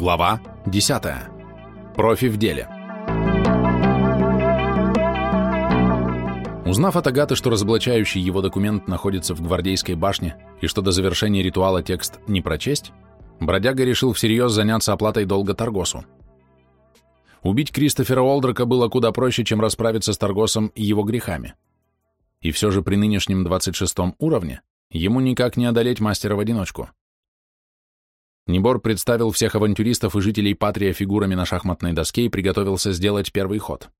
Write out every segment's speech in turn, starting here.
Глава 10. Профи в деле. Узнав от Агаты, что разоблачающий его документ находится в гвардейской башне и что до завершения ритуала текст не прочесть, бродяга решил всерьез заняться оплатой долга Таргосу. Убить Кристофера Олдрака было куда проще, чем расправиться с Таргосом и его грехами. И все же при нынешнем 26 уровне ему никак не одолеть мастера в одиночку. Небор представил всех авантюристов и жителей Патрия фигурами на шахматной доске и приготовился сделать первый ход.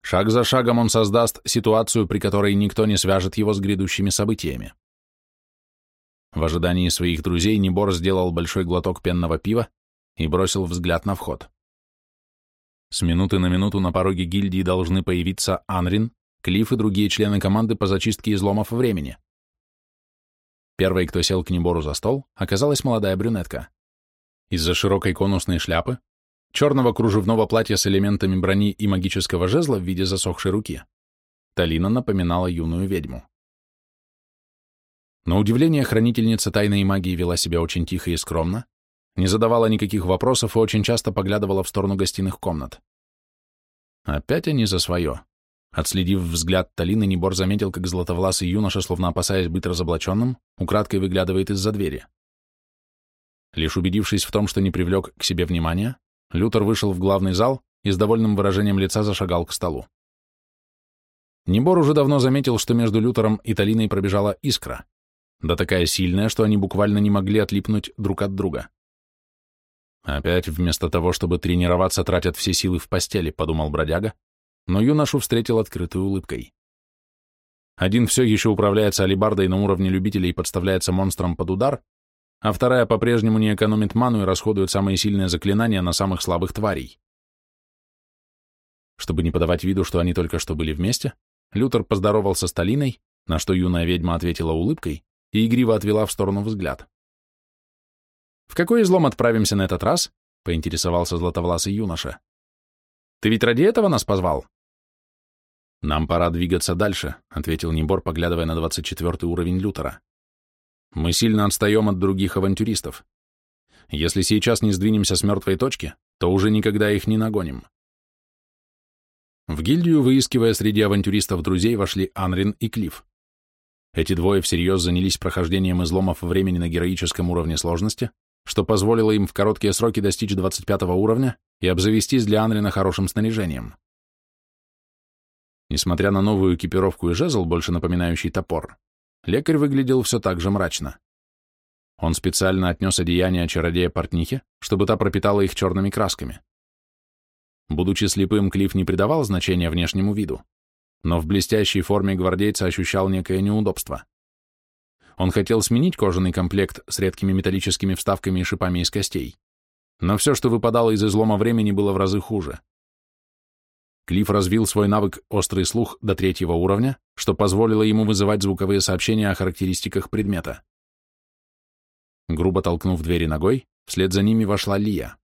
Шаг за шагом он создаст ситуацию, при которой никто не свяжет его с грядущими событиями. В ожидании своих друзей Небор сделал большой глоток пенного пива и бросил взгляд на вход. С минуты на минуту на пороге гильдии должны появиться Анрин, Клифф и другие члены команды по зачистке изломов времени. Первой, кто сел к Небору за стол, оказалась молодая брюнетка. Из-за широкой конусной шляпы, черного кружевного платья с элементами брони и магического жезла в виде засохшей руки, Талина напоминала юную ведьму. На удивление, хранительница тайной магии вела себя очень тихо и скромно, не задавала никаких вопросов и очень часто поглядывала в сторону гостиных комнат. Опять они за свое. Отследив взгляд Талины, Небор заметил, как златовласый юноша, словно опасаясь быть разоблаченным, украдкой выглядывает из-за двери. Лишь убедившись в том, что не привлек к себе внимания, Лютер вышел в главный зал и с довольным выражением лица зашагал к столу. Небор уже давно заметил, что между Лютером и Талиной пробежала искра, да такая сильная, что они буквально не могли отлипнуть друг от друга. Опять вместо того, чтобы тренироваться, тратят все силы в постели, подумал бродяга, но юношу встретил открытой улыбкой. Один все еще управляется алибардой на уровне любителей и подставляется монстром под удар, а вторая по-прежнему не экономит ману и расходует самые сильные заклинания на самых слабых тварей. Чтобы не подавать виду, что они только что были вместе, Лютер поздоровался с Талиной, на что юная ведьма ответила улыбкой и игриво отвела в сторону взгляд. «В какой излом отправимся на этот раз?» — поинтересовался златовласый юноша. «Ты ведь ради этого нас позвал?» «Нам пора двигаться дальше», — ответил Небор, поглядывая на 24 уровень Лютера. «Мы сильно отстаем от других авантюристов. Если сейчас не сдвинемся с мертвой точки, то уже никогда их не нагоним». В гильдию, выискивая среди авантюристов друзей, вошли Анрин и Клифф. Эти двое всерьез занялись прохождением изломов времени на героическом уровне сложности, что позволило им в короткие сроки достичь 25 уровня и обзавестись для Анрина хорошим снаряжением. Несмотря на новую экипировку и жезл, больше напоминающий топор, лекарь выглядел все так же мрачно. Он специально отнес одеяние чародея портнихе, чтобы та пропитала их черными красками. Будучи слепым, Клифф не придавал значения внешнему виду, но в блестящей форме гвардейца ощущал некое неудобство. Он хотел сменить кожаный комплект с редкими металлическими вставками и шипами из костей, но все, что выпадало из излома времени, было в разы хуже. Клифф развил свой навык «Острый слух» до третьего уровня, что позволило ему вызывать звуковые сообщения о характеристиках предмета. Грубо толкнув двери ногой, вслед за ними вошла Лия.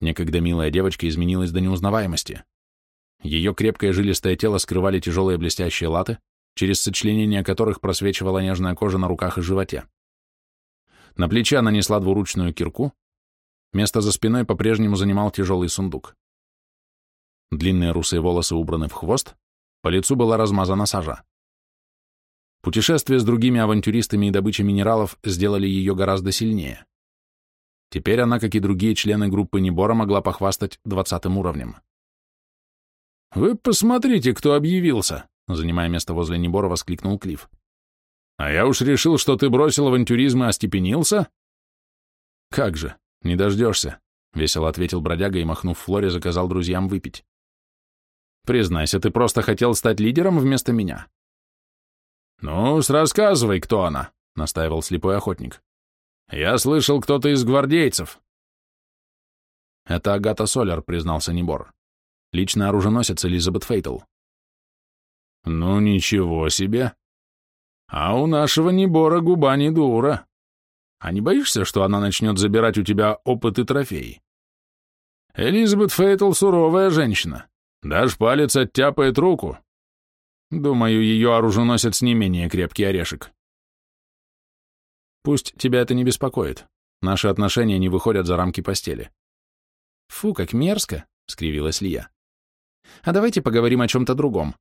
Некогда милая девочка изменилась до неузнаваемости. Ее крепкое жилистое тело скрывали тяжелые блестящие латы, через сочленение которых просвечивала нежная кожа на руках и животе. На плече она несла двуручную кирку, место за спиной по-прежнему занимал тяжелый сундук. Длинные русые волосы убраны в хвост, по лицу была размазана сажа. Путешествия с другими авантюристами и добыча минералов сделали ее гораздо сильнее. Теперь она, как и другие члены группы Небора, могла похвастать двадцатым уровнем. «Вы посмотрите, кто объявился!» Занимая место возле Небора, воскликнул Клифф. «А я уж решил, что ты бросил авантюризм и остепенился?» «Как же, не дождешься», — весело ответил бродяга и, махнув Флоре, заказал друзьям выпить. Признайся, ты просто хотел стать лидером вместо меня. Ну, рассказывай, кто она, настаивал слепой охотник. Я слышал, кто-то из гвардейцев. Это Агата Солер, признался Небор. Личный оруженосец Элизабет Фейтл. Ну, ничего себе. А у нашего Небора губа не дура. А не боишься, что она начнет забирать у тебя опыт и трофеи? Элизабет Фейтл суровая женщина. Дашь палец, оттяпает руку. Думаю, ее оруженосец не менее крепкий орешек. Пусть тебя это не беспокоит, Наши отношения не выходят за рамки постели. Фу, как мерзко, — скривилась Лия. А давайте поговорим о чем-то другом.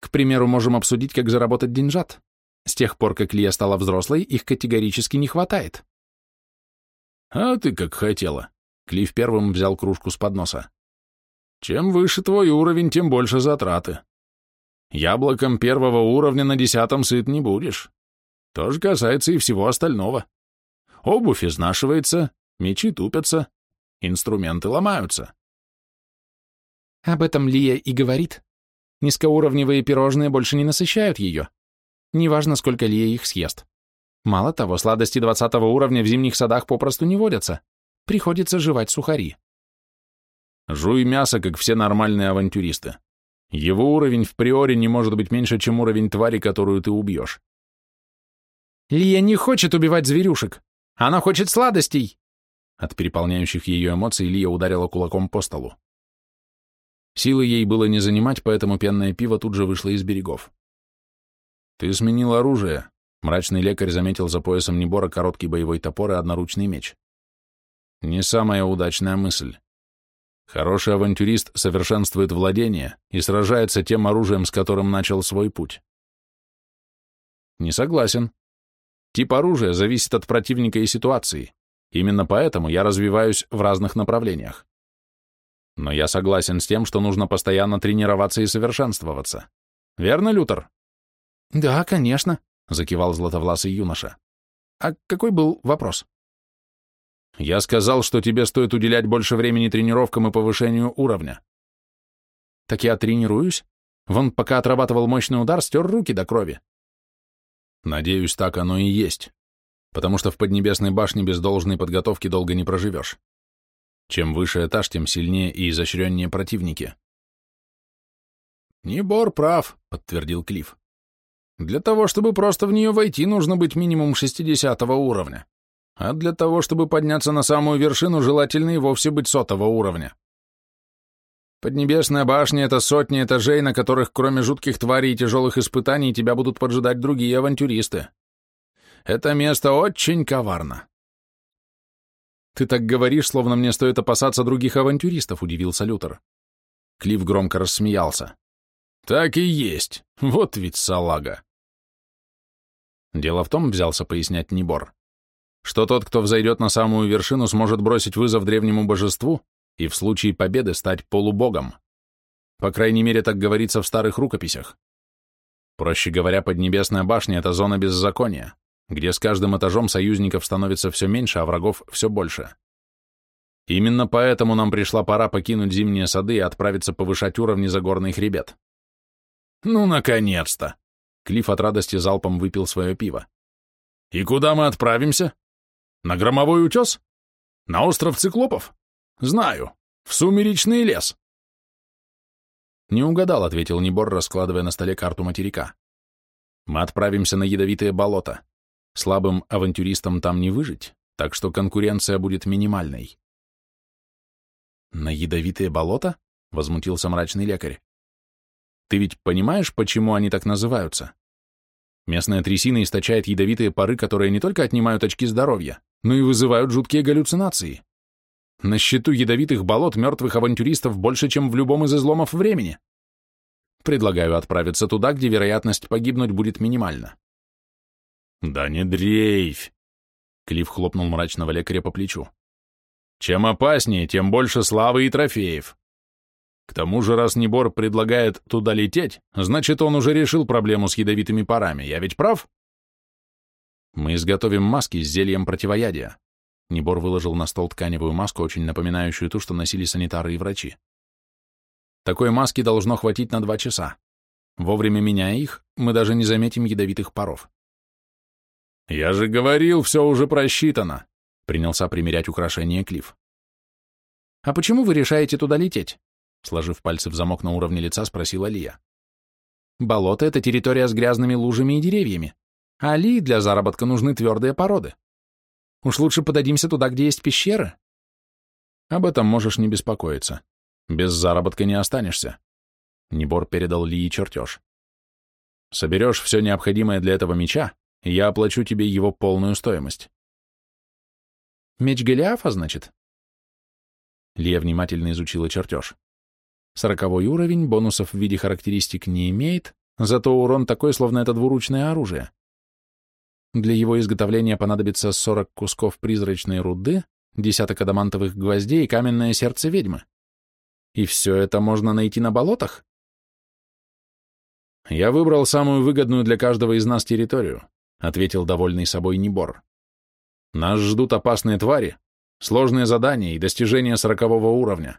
К примеру, можем обсудить, как заработать деньжат. С тех пор, как Лия стала взрослой, их категорически не хватает. А ты как хотела. Клифф первым взял кружку с подноса. Чем выше твой уровень, тем больше затраты. Яблоком первого уровня на десятом сыт не будешь. То же касается и всего остального. Обувь изнашивается, мечи тупятся, инструменты ломаются. Об этом Лия и говорит. Низкоуровневые пирожные больше не насыщают ее. Неважно, сколько Лия их съест. Мало того, сладости 20 уровня в зимних садах попросту не водятся. Приходится жевать сухари. Жуй мясо, как все нормальные авантюристы. Его уровень в приоре не может быть меньше, чем уровень твари, которую ты убьешь. Лия не хочет убивать зверюшек. Она хочет сладостей. От переполняющих ее эмоций Лия ударила кулаком по столу. Силы ей было не занимать, поэтому пенное пиво тут же вышло из берегов. «Ты сменил оружие», — мрачный лекарь заметил за поясом Небора короткий боевой топор и одноручный меч. «Не самая удачная мысль. Хороший авантюрист совершенствует владение и сражается тем оружием, с которым начал свой путь». «Не согласен. Тип оружия зависит от противника и ситуации. Именно поэтому я развиваюсь в разных направлениях. Но я согласен с тем, что нужно постоянно тренироваться и совершенствоваться. Верно, Лютер? Да, конечно, закивал златовласый юноша. А какой был вопрос? Я сказал, что тебе стоит уделять больше времени тренировкам и повышению уровня. Так я тренируюсь. Вон, пока отрабатывал мощный удар, стер руки до крови. Надеюсь, так оно и есть. Потому что в Поднебесной башне без должной подготовки долго не проживешь. Чем выше этаж, тем сильнее и изощреннее противники. «Небор прав», — подтвердил Клифф. «Для того, чтобы просто в нее войти, нужно быть минимум 60 уровня. А для того, чтобы подняться на самую вершину, желательно и вовсе быть сотого уровня. Поднебесная башня — это сотни этажей, на которых, кроме жутких тварей и тяжелых испытаний, тебя будут поджидать другие авантюристы. Это место очень коварно. «Ты так говоришь, словно мне стоит опасаться других авантюристов», — удивился Лютер. Клифф громко рассмеялся. «Так и есть. Вот ведь салага». Дело в том, взялся пояснять Небор, что тот, кто взойдет на самую вершину, сможет бросить вызов древнему божеству и в случае победы стать полубогом. По крайней мере, так говорится в старых рукописях. Проще говоря, Поднебесная башня — это зона беззакония где с каждым этажом союзников становится все меньше, а врагов все больше. Именно поэтому нам пришла пора покинуть зимние сады и отправиться повышать уровни загорных хребет. Ну, наконец-то! Клифф от радости залпом выпил свое пиво. И куда мы отправимся? На громовой утес? На остров циклопов? Знаю. В сумеречный лес. Не угадал, ответил Небор, раскладывая на столе карту материка. Мы отправимся на ядовитые болота. Слабым авантюристам там не выжить, так что конкуренция будет минимальной. «На ядовитые болота?» — возмутился мрачный лекарь. «Ты ведь понимаешь, почему они так называются? Местная трясина источает ядовитые пары, которые не только отнимают очки здоровья, но и вызывают жуткие галлюцинации. На счету ядовитых болот мертвых авантюристов больше, чем в любом из изломов времени. Предлагаю отправиться туда, где вероятность погибнуть будет минимальна. «Да не дрейфь!» Клифф хлопнул мрачного лекаря по плечу. «Чем опаснее, тем больше славы и трофеев. К тому же, раз Небор предлагает туда лететь, значит, он уже решил проблему с ядовитыми парами. Я ведь прав?» «Мы изготовим маски с зельем противоядия». Небор выложил на стол тканевую маску, очень напоминающую ту, что носили санитары и врачи. Такой маски должно хватить на два часа. Вовремя меняя их, мы даже не заметим ядовитых паров. «Я же говорил, все уже просчитано», — принялся примерять украшение Клифф. «А почему вы решаете туда лететь?» Сложив пальцы в замок на уровне лица, спросила Лия. «Болото — это территория с грязными лужами и деревьями, а Лии для заработка нужны твердые породы. Уж лучше подадимся туда, где есть пещеры». «Об этом можешь не беспокоиться. Без заработка не останешься». Небор передал Лии чертеж. «Соберешь все необходимое для этого меча, я оплачу тебе его полную стоимость. Меч Голиафа, значит? Лия внимательно изучила чертеж. Сороковой уровень, бонусов в виде характеристик не имеет, зато урон такой, словно это двуручное оружие. Для его изготовления понадобится 40 кусков призрачной руды, десяток адамантовых гвоздей и каменное сердце ведьмы. И все это можно найти на болотах? Я выбрал самую выгодную для каждого из нас территорию, ответил довольный собой Небор. Нас ждут опасные твари, сложные задания и достижения сорокового уровня.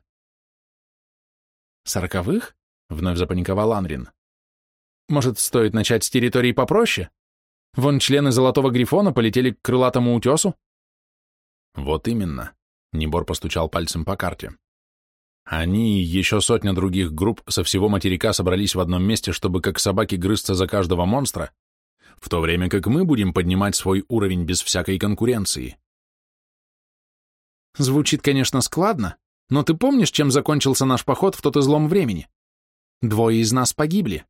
Сороковых? Вновь запаниковал Анрин. Может, стоит начать с территории попроще? Вон члены Золотого Грифона полетели к крылатому утесу? Вот именно. Небор постучал пальцем по карте. Они и еще сотня других групп со всего материка собрались в одном месте, чтобы как собаки грызться за каждого монстра, в то время как мы будем поднимать свой уровень без всякой конкуренции. Звучит, конечно, складно, но ты помнишь, чем закончился наш поход в тот излом времени? Двое из нас погибли.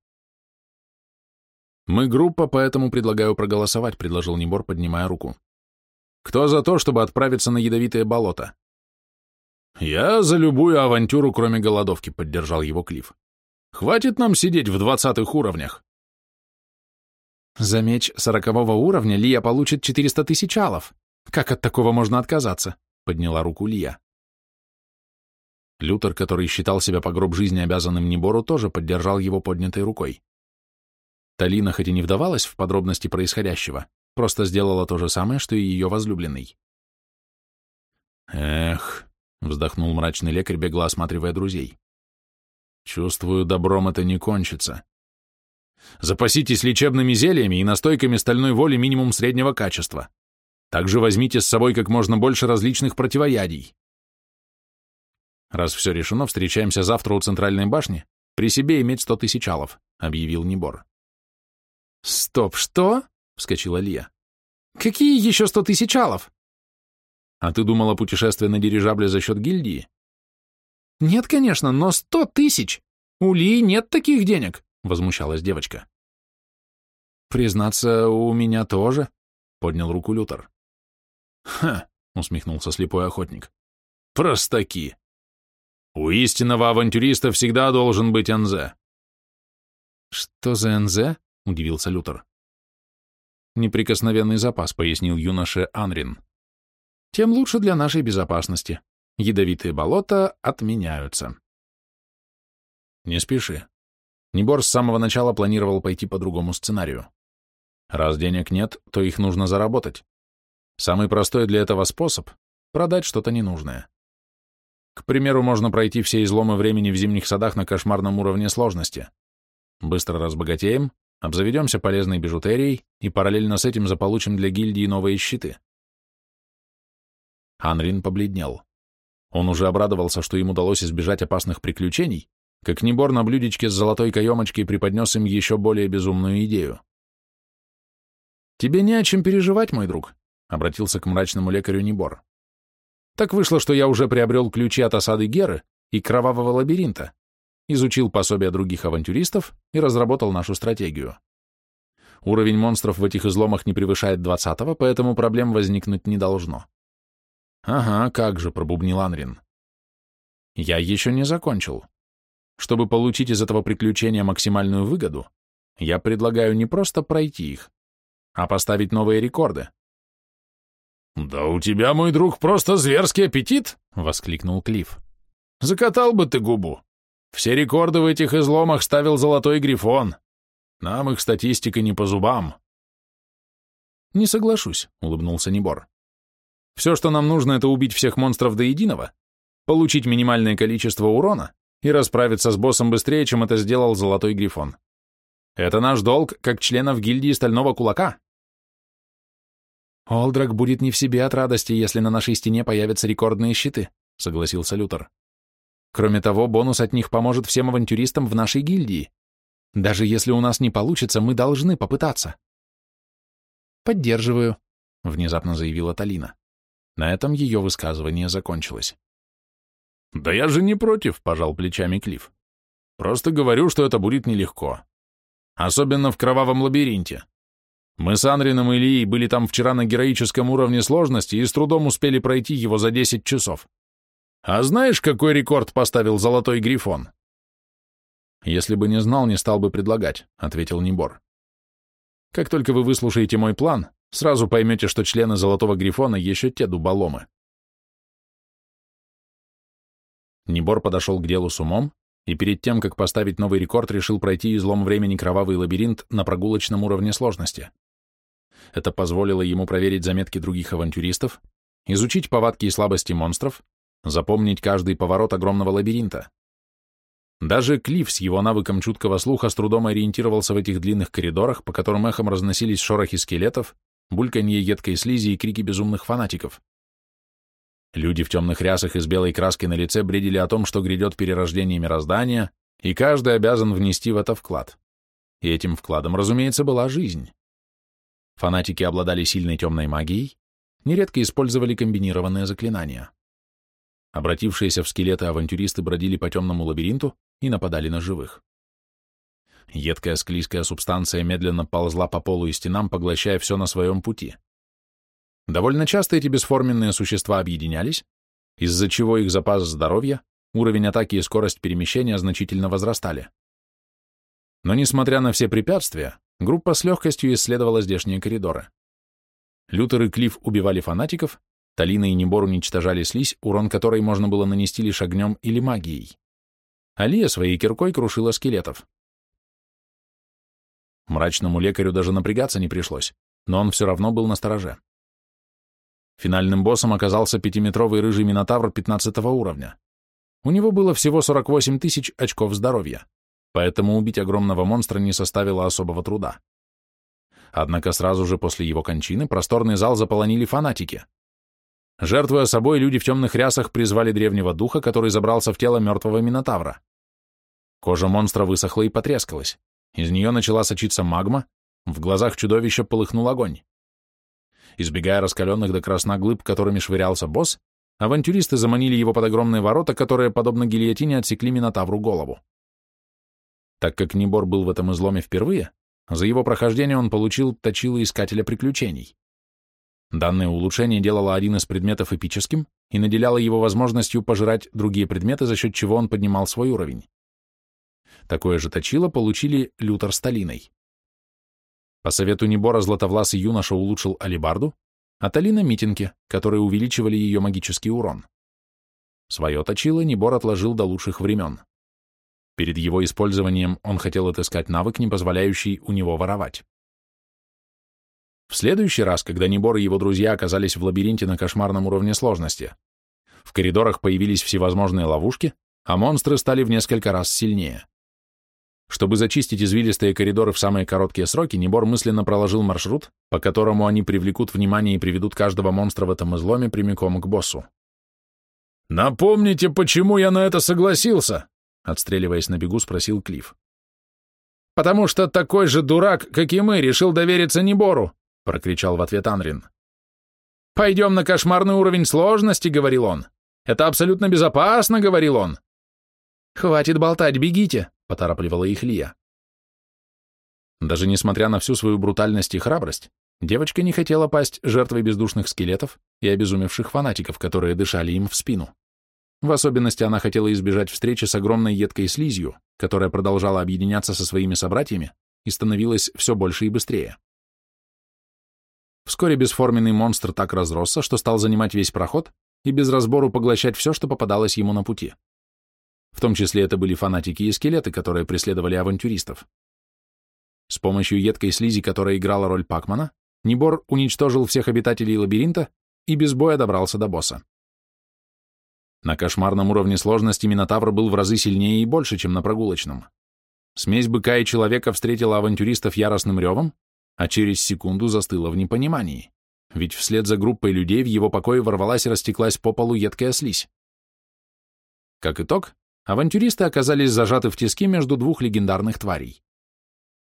Мы группа, поэтому предлагаю проголосовать, предложил Небор, поднимая руку. Кто за то, чтобы отправиться на ядовитое болото? Я за любую авантюру, кроме голодовки, поддержал его Клифф. Хватит нам сидеть в двадцатых уровнях. За меч сорокового уровня Лия получит 400 тысяч алов. Как от такого можно отказаться? Подняла руку Лия. Лютер, который считал себя по гроб жизни обязанным Небору, тоже поддержал его поднятой рукой. Талина хоть и не вдавалась в подробности происходящего, просто сделала то же самое, что и ее возлюбленный. «Эх», — вздохнул мрачный лекарь, бегло осматривая друзей. «Чувствую, добром это не кончится. Запаситесь лечебными зельями и настойками стальной воли минимум среднего качества. Также возьмите с собой как можно больше различных противоядий. Раз все решено, встречаемся завтра у центральной башни. При себе иметь сто тысяч алов», — объявил Небор. «Стоп, что?» — вскочила Лия. «Какие еще сто тысяч алов?» «А ты думала путешествие на дирижабле за счет гильдии?» «Нет, конечно, но сто тысяч! У Лии нет таких денег!» — возмущалась девочка. «Признаться, у меня тоже», — поднял руку Лютер. «Ха!» — усмехнулся слепой охотник. «Простаки! У истинного авантюриста всегда должен быть НЗ». «Что за НЗ?» — удивился Лютер. «Неприкосновенный запас», — пояснил юноше Анрин. «Тем лучше для нашей безопасности. Ядовитые болота отменяются». «Не спеши. Небор с самого начала планировал пойти по другому сценарию. Раз денег нет, то их нужно заработать. Самый простой для этого способ — продать что-то ненужное. К примеру, можно пройти все изломы времени в зимних садах на кошмарном уровне сложности. Быстро разбогатеем, обзаведемся полезной бижутерией и параллельно с этим заполучим для гильдии новые щиты. Анрин побледнел. Он уже обрадовался, что им удалось избежать опасных приключений, как Небор на блюдечке с золотой каемочкой преподнес им еще более безумную идею. «Тебе не о чем переживать, мой друг», — обратился к мрачному лекарю Небор. «Так вышло, что я уже приобрел ключи от осады Геры и кровавого лабиринта изучил пособия других авантюристов и разработал нашу стратегию. Уровень монстров в этих изломах не превышает двадцатого, поэтому проблем возникнуть не должно. «Ага, как же», — пробубнил Анрин. «Я еще не закончил. Чтобы получить из этого приключения максимальную выгоду, я предлагаю не просто пройти их, а поставить новые рекорды». «Да у тебя, мой друг, просто зверский аппетит!» — воскликнул Клифф. «Закатал бы ты губу!» Все рекорды в этих изломах ставил Золотой Грифон. Нам их статистика не по зубам. Не соглашусь, улыбнулся Небор. Все, что нам нужно, это убить всех монстров до единого, получить минимальное количество урона и расправиться с боссом быстрее, чем это сделал Золотой Грифон. Это наш долг, как членов гильдии Стального Кулака. Олдрак будет не в себе от радости, если на нашей стене появятся рекордные щиты, согласился Лютер. Кроме того, бонус от них поможет всем авантюристам в нашей гильдии. Даже если у нас не получится, мы должны попытаться. Поддерживаю, внезапно заявила Талина. На этом ее высказывание закончилось. Да я же не против, пожал плечами Клифф. Просто говорю, что это будет нелегко. Особенно в кровавом лабиринте. Мы с Анрином и Ильей были там вчера на героическом уровне сложности и с трудом успели пройти его за 10 часов. А знаешь, какой рекорд поставил Золотой Грифон? Если бы не знал, не стал бы предлагать, ответил Небор. Как только вы выслушаете мой план, сразу поймете, что члены Золотого Грифона еще те дуболомы. Небор подошел к делу с умом и перед тем, как поставить новый рекорд, решил пройти излом времени кровавый лабиринт на прогулочном уровне сложности. Это позволило ему проверить заметки других авантюристов, изучить повадки и слабости монстров, запомнить каждый поворот огромного лабиринта. Даже Клифф с его навыком чуткого слуха с трудом ориентировался в этих длинных коридорах, по которым эхом разносились шорохи скелетов, бульканье едкой слизи и крики безумных фанатиков. Люди в темных рясах и с белой краской на лице бредили о том, что грядет перерождение мироздания, и каждый обязан внести в это вклад. И этим вкладом, разумеется, была жизнь. Фанатики обладали сильной темной магией, нередко использовали комбинированные заклинания. Обратившиеся в скелеты авантюристы бродили по темному лабиринту и нападали на живых. Едкая склизкая субстанция медленно ползла по полу и стенам, поглощая все на своем пути. Довольно часто эти бесформенные существа объединялись, из-за чего их запас здоровья, уровень атаки и скорость перемещения значительно возрастали. Но несмотря на все препятствия, группа с легкостью исследовала здешние коридоры. Лютер и Клифф убивали фанатиков, Талина и Небор уничтожали слизь, урон которой можно было нанести лишь огнем или магией. Алия своей киркой крушила скелетов. Мрачному лекарю даже напрягаться не пришлось, но он все равно был на стороже. Финальным боссом оказался пятиметровый рыжий минотавр 15 уровня. У него было всего 48 тысяч очков здоровья, поэтому убить огромного монстра не составило особого труда. Однако сразу же после его кончины просторный зал заполонили фанатики. Жертвуя собой, люди в темных рясах призвали древнего духа, который забрался в тело мертвого минотавра. Кожа монстра высохла и потрескалась. Из нее начала сочиться магма, в глазах чудовища полыхнул огонь. Избегая раскаленных до красна глыб, которыми швырялся босс, авантюристы заманили его под огромные ворота, которые, подобно гильотине, отсекли Минотавру голову. Так как Небор был в этом изломе впервые, за его прохождение он получил точило искателя приключений. Данное улучшение делало один из предметов эпическим и наделяло его возможностью пожирать другие предметы, за счет чего он поднимал свой уровень. Такое же точило получили Лютер с Талиной. По совету Небора златовласый юноша улучшил алибарду, а Талина — митинги, которые увеличивали ее магический урон. Свое точило Небор отложил до лучших времен. Перед его использованием он хотел отыскать навык, не позволяющий у него воровать. В следующий раз, когда Небор и его друзья оказались в лабиринте на кошмарном уровне сложности, в коридорах появились всевозможные ловушки, а монстры стали в несколько раз сильнее. Чтобы зачистить извилистые коридоры в самые короткие сроки, Небор мысленно проложил маршрут, по которому они привлекут внимание и приведут каждого монстра в этом изломе прямиком к боссу. «Напомните, почему я на это согласился?» Отстреливаясь на бегу, спросил Клифф. «Потому что такой же дурак, как и мы, решил довериться Небору», прокричал в ответ Анрин. «Пойдем на кошмарный уровень сложности», — говорил он. «Это абсолютно безопасно», — говорил он. «Хватит болтать, бегите», поторапливала их Лия. Даже несмотря на всю свою брутальность и храбрость, девочка не хотела пасть жертвой бездушных скелетов и обезумевших фанатиков, которые дышали им в спину. В особенности она хотела избежать встречи с огромной едкой слизью, которая продолжала объединяться со своими собратьями и становилась все больше и быстрее. Вскоре бесформенный монстр так разросся, что стал занимать весь проход и без разбору поглощать все, что попадалось ему на пути. В том числе это были фанатики и скелеты, которые преследовали авантюристов. С помощью едкой слизи, которая играла роль Пакмана, Небор уничтожил всех обитателей лабиринта и без боя добрался до босса. На кошмарном уровне сложности Минотавр был в разы сильнее и больше, чем на прогулочном. Смесь быка и человека встретила авантюристов яростным ревом, а через секунду застыла в непонимании, ведь вслед за группой людей в его покое ворвалась и растеклась по полу едкая слизь. Как итог, авантюристы оказались зажаты в тиски между двух легендарных тварей.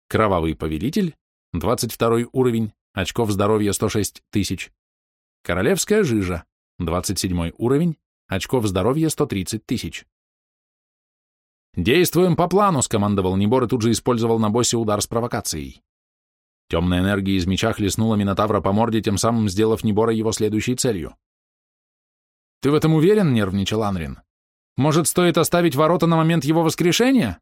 Кровавый повелитель, 22 уровень, очков здоровья 106 тысяч. Королевская жижа, 27 уровень, очков здоровья 130 тысяч. «Действуем по плану», — скомандовал Небор и тут же использовал на боссе удар с провокацией. Темная энергия из меча хлестнула Минотавра по морде, тем самым сделав Небора его следующей целью. «Ты в этом уверен?» — нервничал Анрин. «Может, стоит оставить ворота на момент его воскрешения?»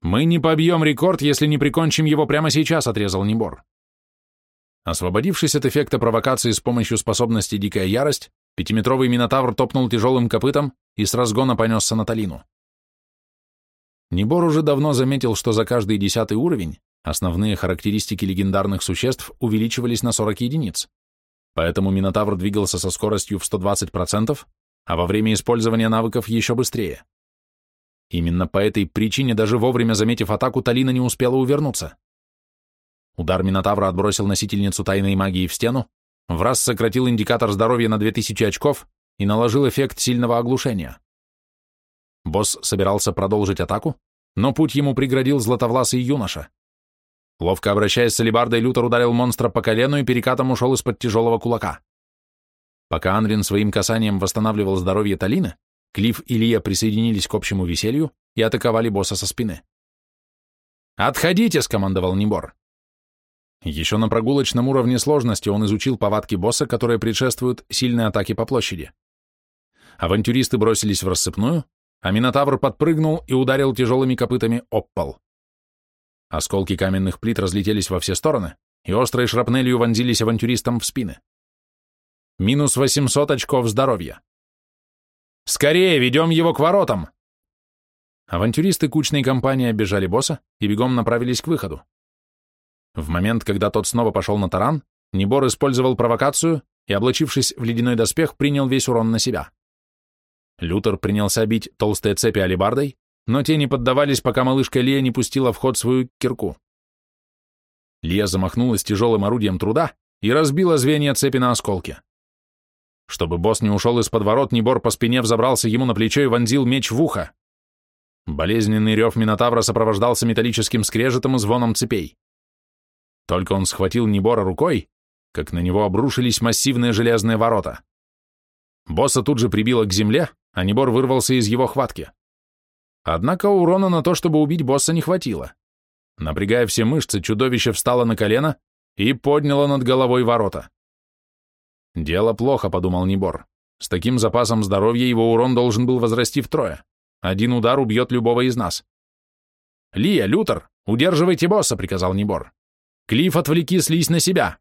«Мы не побьем рекорд, если не прикончим его прямо сейчас», — отрезал Небор. Освободившись от эффекта провокации с помощью способности «Дикая ярость», пятиметровый Минотавр топнул тяжелым копытом и с разгона понесся на Талину. Небор уже давно заметил, что за каждый десятый уровень основные характеристики легендарных существ увеличивались на 40 единиц. Поэтому Минотавр двигался со скоростью в 120%, а во время использования навыков еще быстрее. Именно по этой причине, даже вовремя заметив атаку, Талина не успела увернуться. Удар Минотавра отбросил носительницу тайной магии в стену, в раз сократил индикатор здоровья на 2000 очков и наложил эффект сильного оглушения. Босс собирался продолжить атаку, но путь ему преградил златовласый юноша. Ловко обращаясь с алебардой, Лютер ударил монстра по колену и перекатом ушел из-под тяжелого кулака. Пока Анрин своим касанием восстанавливал здоровье Талины, Клифф и Лия присоединились к общему веселью и атаковали босса со спины. «Отходите!» — скомандовал Небор. Еще на прогулочном уровне сложности он изучил повадки босса, которые предшествуют сильной атаке по площади. Авантюристы бросились в рассыпную, а Минотавр подпрыгнул и ударил тяжелыми копытами об пол. Осколки каменных плит разлетелись во все стороны, и острой шрапнелью вонзились авантюристам в спины. Минус 800 очков здоровья. «Скорее, ведем его к воротам!» Авантюристы кучной компании оббежали босса и бегом направились к выходу. В момент, когда тот снова пошел на таран, Небор использовал провокацию и, облачившись в ледяной доспех, принял весь урон на себя. Лютер принялся бить толстые цепи алебардой, но те не поддавались, пока малышка Лия не пустила в ход свою кирку. Лия замахнулась тяжелым орудием труда и разбила звенья цепи на осколки. Чтобы босс не ушел из-под ворот, Небор по спине взобрался ему на плечо и вонзил меч в ухо. Болезненный рев Минотавра сопровождался металлическим скрежетом и звоном цепей. Только он схватил Небора рукой, как на него обрушились массивные железные ворота. Босса тут же прибило к земле, а Небор вырвался из его хватки. Однако урона на то, чтобы убить босса, не хватило. Напрягая все мышцы, чудовище встало на колено и подняло над головой ворота. «Дело плохо», — подумал Небор. «С таким запасом здоровья его урон должен был возрасти втрое. Один удар убьет любого из нас». «Лия, Лютер, удерживайте босса», — приказал Небор. «Клифф, отвлеки слизь на себя».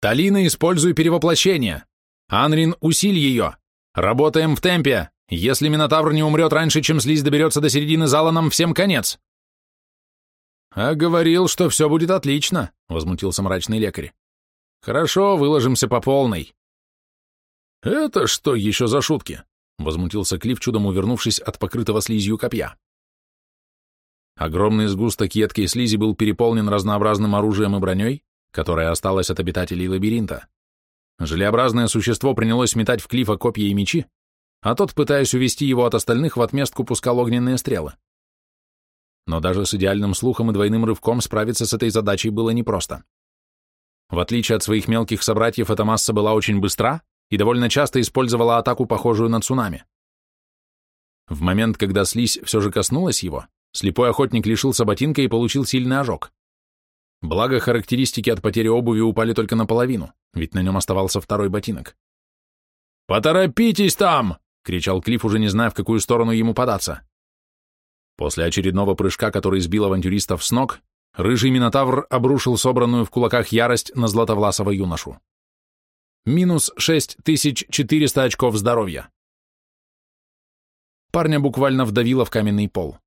«Талина, используй перевоплощение. Анрин, усиль ее. Работаем в темпе. Если Минотавр не умрет раньше, чем слизь доберется до середины зала, нам всем конец». «А говорил, что все будет отлично», — возмутился мрачный лекарь. «Хорошо, выложимся по полной». «Это что еще за шутки?» — возмутился Клифф, чудом увернувшись от покрытого слизью копья. Огромный сгусток едкой слизи был переполнен разнообразным оружием и броней, которая осталась от обитателей лабиринта. Желеобразное существо принялось метать в Клифа копья и мечи, а тот, пытаясь увести его от остальных, в отместку пускал огненные стрелы. Но даже с идеальным слухом и двойным рывком справиться с этой задачей было непросто. В отличие от своих мелких собратьев, эта масса была очень быстра и довольно часто использовала атаку, похожую на цунами. В момент, когда слизь все же коснулась его, слепой охотник лишился ботинка и получил сильный ожог. Благо, характеристики от потери обуви упали только наполовину, ведь на нем оставался второй ботинок. «Поторопитесь там!» — кричал Клифф, уже не зная, в какую сторону ему податься. После очередного прыжка, который сбил авантюристов с ног, рыжий Минотавр обрушил собранную в кулаках ярость на златовласого юношу. Минус 6400 очков здоровья. Парня буквально вдавило в каменный пол.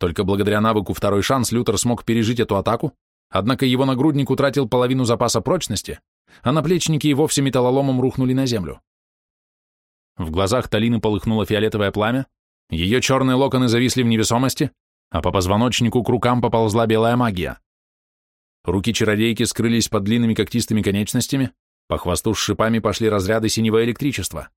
Только благодаря навыку второй шанс Лютер смог пережить эту атаку, однако его нагрудник утратил половину запаса прочности, а наплечники и вовсе металлоломом рухнули на землю. В глазах Талины полыхнуло фиолетовое пламя, ее черные локоны зависли в невесомости, а по позвоночнику к рукам поползла белая магия. Руки чародейки скрылись под длинными когтистыми конечностями, по хвосту с шипами пошли разряды синего электричества.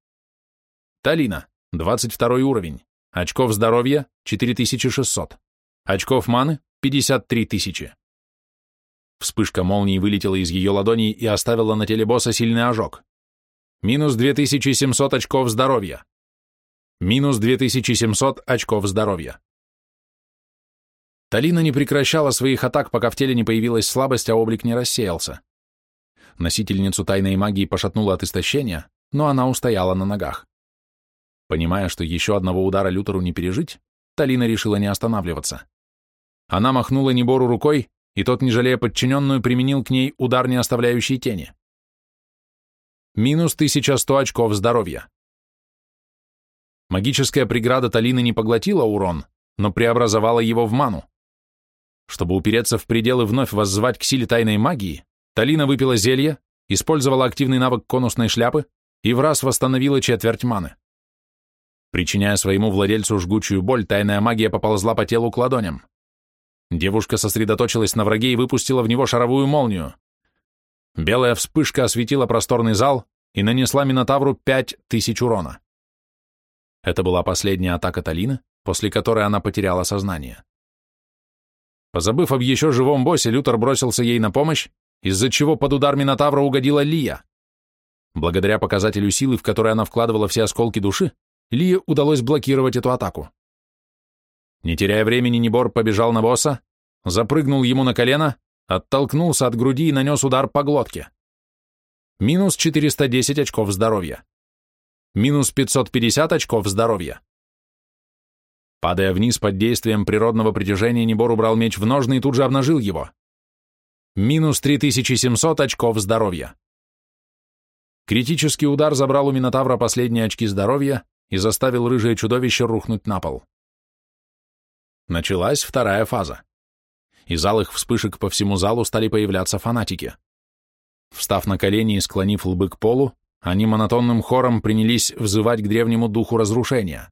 Талина, 22 уровень, очков здоровья 4600, очков маны 53 тысячи. Вспышка молнии вылетела из ее ладоней и оставила на теле босса сильный ожог. Минус 2700 очков здоровья. Минус 2700 очков здоровья. Талина не прекращала своих атак, пока в теле не появилась слабость, а облик не рассеялся. Носительницу тайной магии пошатнуло от истощения, но она устояла на ногах. Понимая, что еще одного удара Лютеру не пережить, Талина решила не останавливаться. Она махнула Небору рукой, и тот, не жалея подчиненную, применил к ней удар, не оставляющий тени. Минус 1100 очков здоровья. Магическая преграда Талины не поглотила урон, но преобразовала его в ману. Чтобы упереться в пределы вновь воззвать к силе тайной магии, Талина выпила зелье, использовала активный навык конусной шляпы и в раз восстановила четверть маны. Причиняя своему владельцу жгучую боль, тайная магия поползла по телу к ладоням. Девушка сосредоточилась на враге и выпустила в него шаровую молнию. Белая вспышка осветила просторный зал и нанесла Минотавру пять тысяч урона. Это была последняя атака Талины, после которой она потеряла сознание. Позабыв об еще живом боссе, Лютер бросился ей на помощь, из-за чего под удар Минотавра угодила Лия. Благодаря показателю силы, в которой она вкладывала все осколки души, Лии удалось блокировать эту атаку. Не теряя времени, Небор побежал на босса, запрыгнул ему на колено, оттолкнулся от груди и нанес удар по глотке. Минус 410 очков здоровья. Минус 550 очков здоровья. Падая вниз под действием природного притяжения, Небор убрал меч в ножны и тут же обнажил его. Минус 3700 очков здоровья. Критический удар забрал у Минотавра последние очки здоровья, и заставил рыжее чудовище рухнуть на пол. Началась вторая фаза. Из алых вспышек по всему залу стали появляться фанатики. Встав на колени и склонив лбы к полу, они монотонным хором принялись взывать к древнему духу разрушения.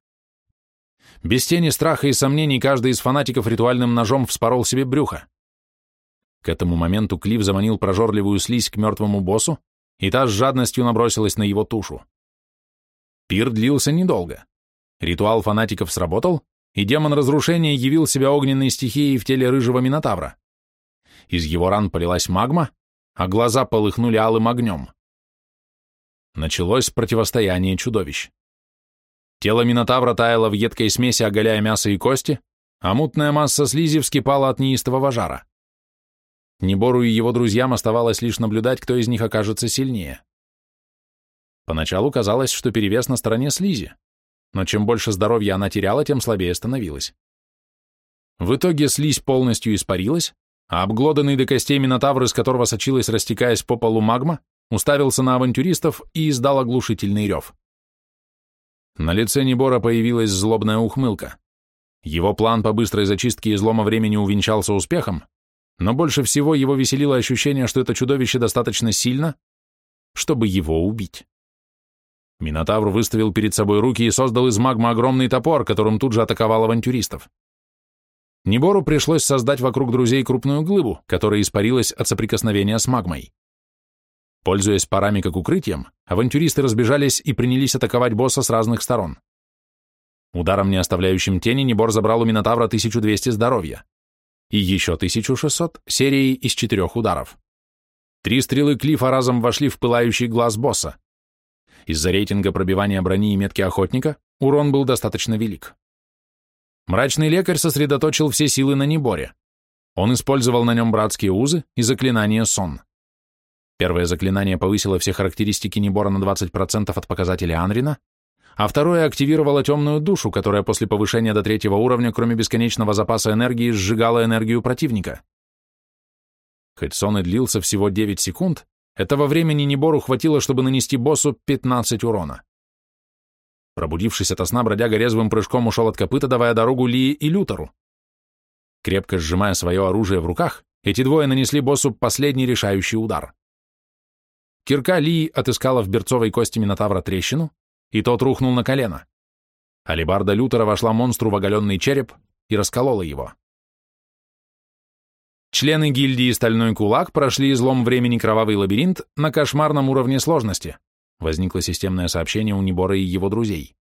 Без тени страха и сомнений каждый из фанатиков ритуальным ножом вспорол себе брюхо. К этому моменту Клифф заманил прожорливую слизь к мертвому боссу, и та с жадностью набросилась на его тушу. Пир длился недолго. Ритуал фанатиков сработал, и демон разрушения явил себя огненной стихией в теле рыжего минотавра. Из его ран полилась магма, а глаза полыхнули алым огнем. Началось противостояние чудовищ. Тело минотавра таяло в едкой смеси, оголяя мясо и кости, а мутная масса слизи вскипала от неистового жара. Небору и его друзьям оставалось лишь наблюдать, кто из них окажется сильнее. Поначалу казалось, что перевес на стороне слизи, но чем больше здоровья она теряла, тем слабее становилась. В итоге слизь полностью испарилась, а обглоданный до костей минотавр, из которого сочилась, растекаясь по полу магма, уставился на авантюристов и издал оглушительный рев. На лице Небора появилась злобная ухмылка. Его план по быстрой зачистке излома времени увенчался успехом, но больше всего его веселило ощущение, что это чудовище достаточно сильно, чтобы его убить. Минотавр выставил перед собой руки и создал из магмы огромный топор, которым тут же атаковал авантюристов. Небору пришлось создать вокруг друзей крупную глыбу, которая испарилась от соприкосновения с магмой. Пользуясь парами как укрытием, авантюристы разбежались и принялись атаковать босса с разных сторон. Ударом, не оставляющим тени, Небор забрал у Минотавра 1200 здоровья. И еще 1600 серией из четырех ударов. Три стрелы Клифа разом вошли в пылающий глаз босса. Из-за рейтинга пробивания брони и метки охотника урон был достаточно велик. Мрачный лекарь сосредоточил все силы на Неборе. Он использовал на нем братские узы и заклинание сон. Первое заклинание повысило все характеристики Небора на 20% от показателя Анрина, а второе активировало темную душу, которая после повышения до третьего уровня, кроме бесконечного запаса энергии, сжигала энергию противника. Хоть сон и длился всего 9 секунд, этого времени Небору хватило, чтобы нанести боссу 15 урона. Пробудившись ото сна, бродяга резвым прыжком ушел от копыта, давая дорогу Лии и Лютеру. Крепко сжимая свое оружие в руках, эти двое нанесли боссу последний решающий удар. Кирка Лии отыскала в берцовой кости Минотавра трещину, и тот рухнул на колено. Алибарда Лютера вошла монстру в оголенный череп и расколола его. Члены гильдии «Стальной кулак» прошли излом времени «Кровавый лабиринт» на кошмарном уровне сложности. Возникло системное сообщение у Небора и его друзей.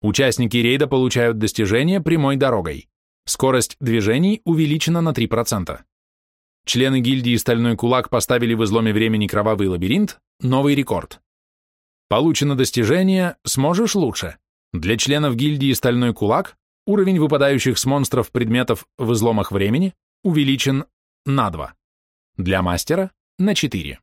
Участники рейда получают достижение прямой дорогой. Скорость движений увеличена на 3%. Члены гильдии «Стальной кулак» поставили в изломе времени «Кровавый лабиринт» новый рекорд. Получено достижение «Сможешь лучше». Для членов гильдии «Стальной кулак» уровень выпадающих с монстров предметов в изломах времени увеличен на 2. Для мастера – на 4.